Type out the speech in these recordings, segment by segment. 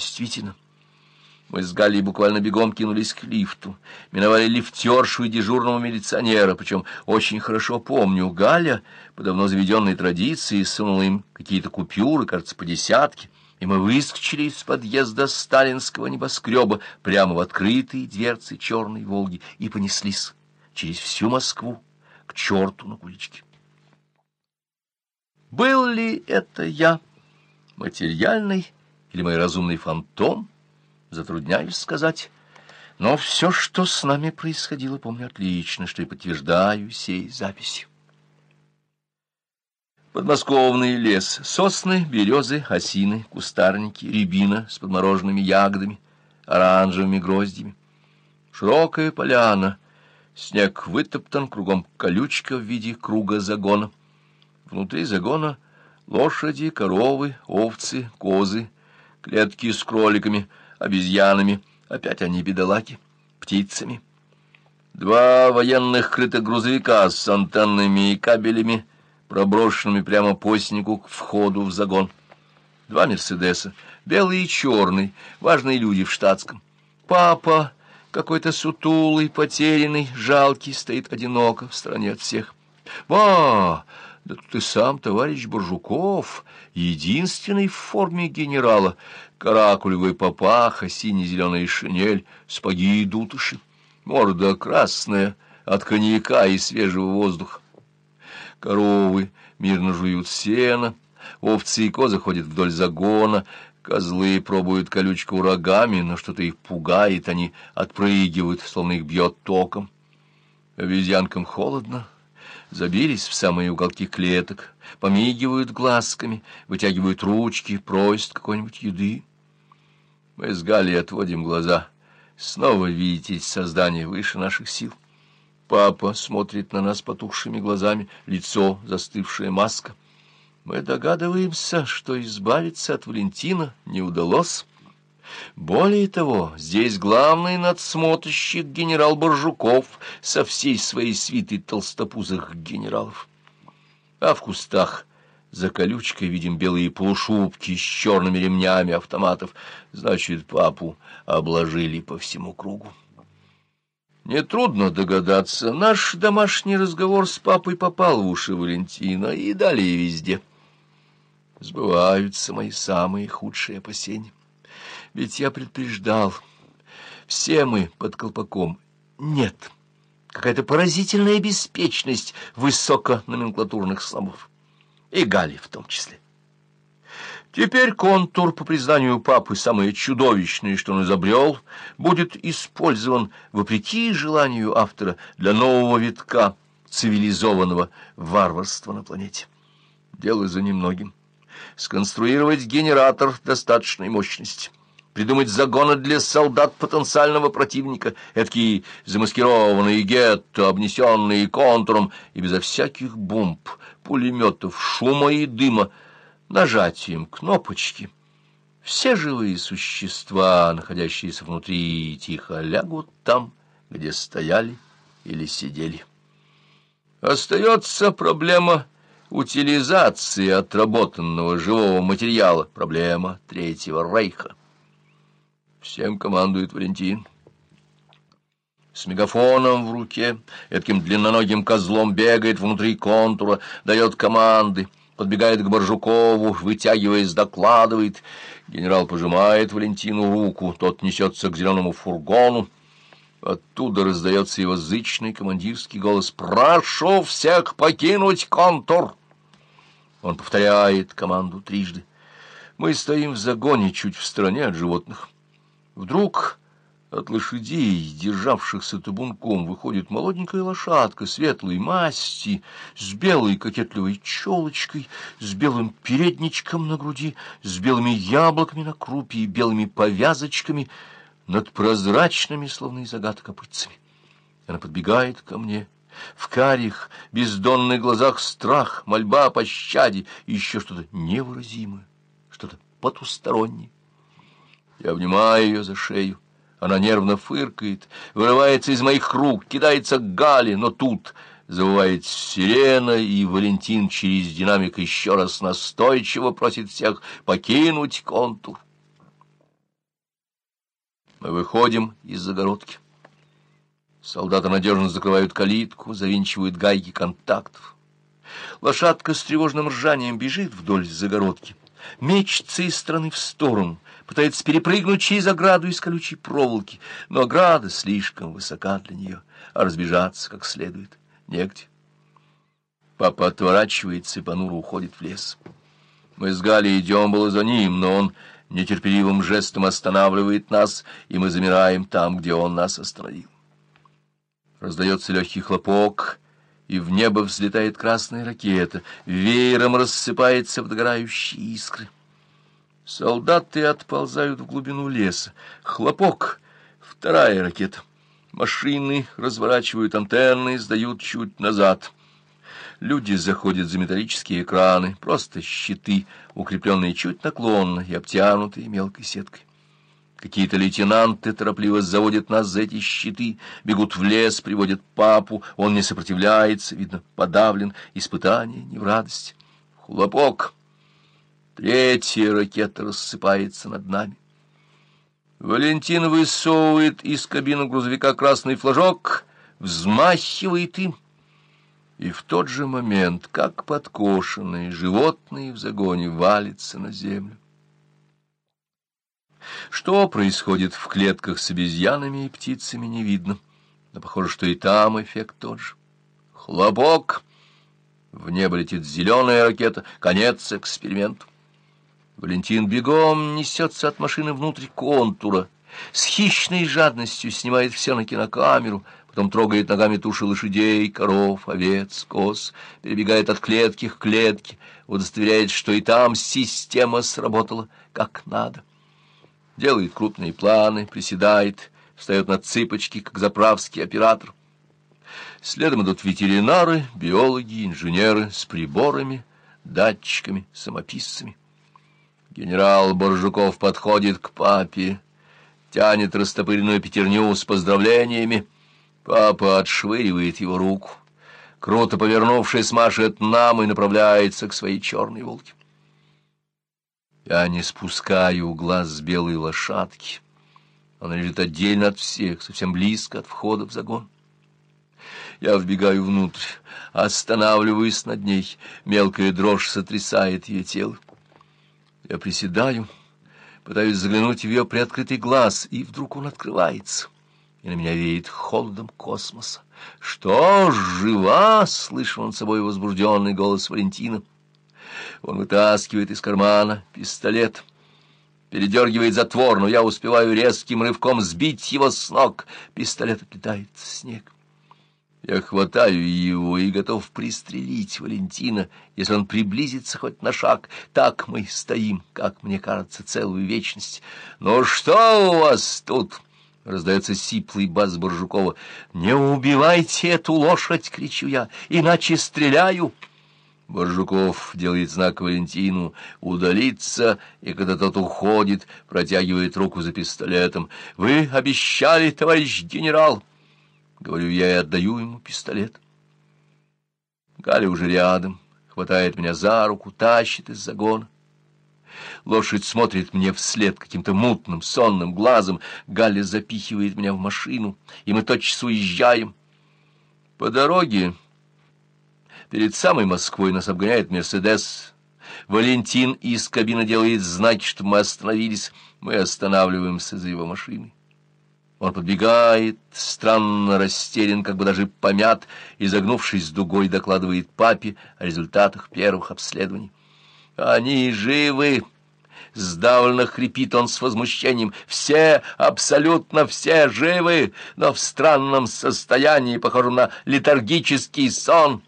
действительно. Мы с Галей буквально бегом кинулись к лифту, миновали лифтершу и дежурного милиционера, причем очень хорошо помню, Галя, по давно заведенной традиции, сунула им какие-то купюры, кажется, по десятке, и мы выскочили из подъезда сталинского небоскреба прямо в открытые дверцы черной «Волги» и понеслись через всю Москву к черту на куличке. Был ли это я, материальный или мой разумный фантом, затрудняюсь сказать. Но все, что с нами происходило, помню отлично, что и подтверждаю сей записи. Подмосковный лес, сосны, березы, осины, кустарники, рябина с подмороженными ягодами, оранжевыми гроздями. Широкая поляна, снег вытоптан, кругом колючка в виде круга загона. Внутри загона лошади, коровы, овцы, козы, клетки с кроликами — обезьянами, опять они бедолаги, птицами. Два военных крытых грузовика с антеннами и кабелями, проброшенными прямо по снегу к входу в загон. Два «Мерседеса», белый и черный, важные люди в штатском. Папа, какой-то сутулый, потерянный, жалкий, стоит одиноко в стороне от всех. «Ба! Да тут и сам товарищ Боржуков, единственный в форме генерала, каракулевый папаха, сине-зеленая шинель, спаги и дутыши, морда красная от коньяка и свежего воздуха. Коровы мирно жуют сено, овцы и козы ходят вдоль загона, козлы пробуют колючку рогами, но что-то их пугает, они отпрыгивают, словно их бьет током. Обезьянкам холодно, забились в самые уголки клеток, помигивают глазками, вытягивают ручки, просят какой-нибудь еды. Мы с Галей отводим глаза. Снова видите создание выше наших сил. Папа смотрит на нас потухшими глазами, лицо застывшая маска. Мы догадываемся, что избавиться от Валентина не удалось. Более того, здесь главный надсмотрщик генерал Боржуков со всей своей свитой толстопузых генералов. А в кустах за колючкой видим белые полушубки с черными ремнями автоматов. Значит, папу обложили по всему кругу. Нетрудно догадаться, наш домашний разговор с папой попал в уши Валентина и далее везде. Сбываются мои самые худшие опасения. Ведь я предупреждал, все мы под колпаком. Нет, какая-то поразительная беспечность высокономенклатурных сломов и Гали в том числе. Теперь контур, по признанию папы, самое чудовищное, что он изобрел, будет использован, вопреки желанию автора, для нового витка цивилизованного варварства на планете. Дело за немногим. Сконструировать генератор достаточной мощности придумать загоны для солдат потенциального противника, эдакие замаскированные гетто, обнесенные контуром, и безо всяких бомб, пулеметов, шума и дыма, нажатием кнопочки. Все живые существа, находящиеся внутри, тихо лягут там, где стояли или сидели. Остается проблема утилизации отработанного живого материала, проблема Третьего Рейха. Всем командует Валентин. С мегафоном в руке, этим длинноногим козлом бегает внутри контура, дает команды, подбегает к Боржукову, вытягиваясь, докладывает. Генерал пожимает Валентину руку, тот несется к зеленому фургону. Оттуда раздается его зычный командирский голос «Прошу всех покинуть контур!» Он повторяет команду трижды. Мы стоим в загоне чуть в стороне от животных. Вдруг от лошадей, державшихся табунком, выходит молоденькая лошадка светлой масти, с белой кокетливой челочкой, с белым передничком на груди, с белыми яблоками на крупе и белыми повязочками над прозрачными, словно из агата, копытцами. Она подбегает ко мне. В карих, бездонных глазах страх, мольба о пощаде и еще что-то невыразимое, что-то потустороннее. Я обнимаю ее за шею. Она нервно фыркает, вырывается из моих рук, кидается к Гале, но тут завывает сирена, и Валентин через динамик еще раз настойчиво просит всех покинуть контур. Мы выходим из загородки. Солдаты надежно закрывают калитку, завинчивают гайки контактов. Лошадка с тревожным ржанием бежит вдоль загородки, мечется из стороны в сторону, пытается перепрыгнуть через ограду из колючей проволоки, но ограда слишком высока для нее, а разбежаться как следует негде. Папа отворачивается и понуро уходит в лес. Мы с Галей идем было за ним, но он нетерпеливым жестом останавливает нас, и мы замираем там, где он нас остановил. Раздается легкий хлопок, и в небо взлетает красная ракета, веером рассыпается в догорающие искры. Солдаты отползают в глубину леса. Хлопок, вторая ракета. Машины разворачивают антенны, сдают чуть назад. Люди заходят за металлические экраны, просто щиты, укрепленные чуть наклонно и обтянутые мелкой сеткой. Какие-то лейтенанты торопливо заводят нас за эти щиты, бегут в лес, приводят папу, он не сопротивляется, видно, подавлен, испытание не в радости. Хлопок. Третья ракета рассыпается над нами. Валентин высовывает из кабины грузовика красный флажок, взмахивает им, и в тот же момент, как подкошенные животные в загоне, валится на землю. Что происходит в клетках с обезьянами и птицами, не видно. Но похоже, что и там эффект тот же. Хлопок! В небо летит зеленая ракета. Конец эксперименту. Валентин бегом несется от машины внутрь контура. С хищной жадностью снимает все на кинокамеру, потом трогает ногами туши лошадей, коров, овец, коз, перебегает от клетки к клетке, удостоверяет, что и там система сработала как надо делает крупные планы, приседает, встает на цыпочки, как заправский оператор. Следом идут ветеринары, биологи, инженеры с приборами, датчиками, самописцами. Генерал Боржуков подходит к папе, тянет растопыренную пятерню с поздравлениями. Папа отшвыривает его руку. Круто повернувшись, машет нам и направляется к своей черной волке. Я не спускаю глаз с белой лошадки. Она лежит отдельно от всех, совсем близко от входа в загон. Я вбегаю внутрь, останавливаюсь над ней. Мелкая дрожь сотрясает ее тело. Я приседаю, пытаюсь заглянуть в ее приоткрытый глаз, и вдруг он открывается, и на меня веет холодом космоса. «Что, жива?» — слышал он собой возбужденный голос Валентина. Он вытаскивает из кармана пистолет, передергивает затвор, но я успеваю резким рывком сбить его с ног. Пистолет отлетает в снег. Я хватаю его и готов пристрелить Валентина, если он приблизится хоть на шаг. Так мы стоим, как мне кажется, целую вечность. «Ну что у вас тут?» — раздается сиплый бас Боржукова. «Не убивайте эту лошадь!» — кричу я. «Иначе стреляю!» Боржуков делает знак Валентину удалиться, и когда тот уходит, протягивает руку за пистолетом. «Вы обещали, товарищ генерал!» Говорю я и отдаю ему пистолет. Галя уже рядом, хватает меня за руку, тащит из загона. Лошадь смотрит мне вслед каким-то мутным, сонным глазом. Галя запихивает меня в машину, и мы тотчас уезжаем. По дороге... Перед самой Москвой нас обгоняет «Мерседес». Валентин из кабины делает знаки, чтобы мы остановились. Мы останавливаемся за его машиной. Он подбегает, странно растерян, как бы даже помят, и, загнувшись дугой, докладывает папе о результатах первых обследований. «Они живы!» Сдавленно хрипит он с возмущением. «Все, абсолютно все живы, но в странном состоянии, похожем на летаргический сон».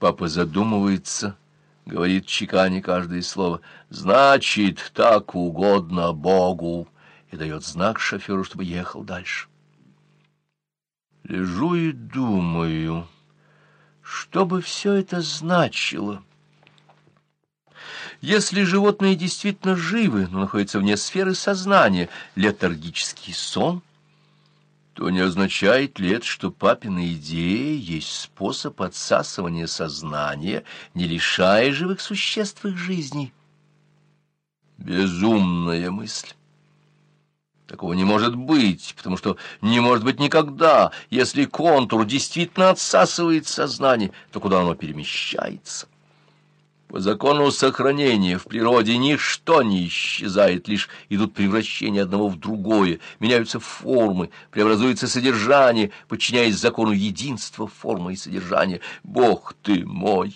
Папа задумывается, говорит чеканя каждое слово. «Значит, так угодно Богу!» и дает знак шоферу, чтобы ехал дальше. Лежу и думаю, что бы все это значило. Если животные действительно живы, но находятся вне сферы сознания, летаргический сон — то не означает ли это, что папина идея есть способ отсасывания сознания, не лишая живых существ их жизни? Безумная мысль. Такого не может быть, потому что не может быть никогда. Если контур действительно отсасывает сознание, то куда оно перемещается? По закону сохранения в природе ничто не исчезает, лишь идут превращения одного в другое, меняются формы, преобразуется содержание, подчиняясь закону единства формы и содержания. Бог ты мой!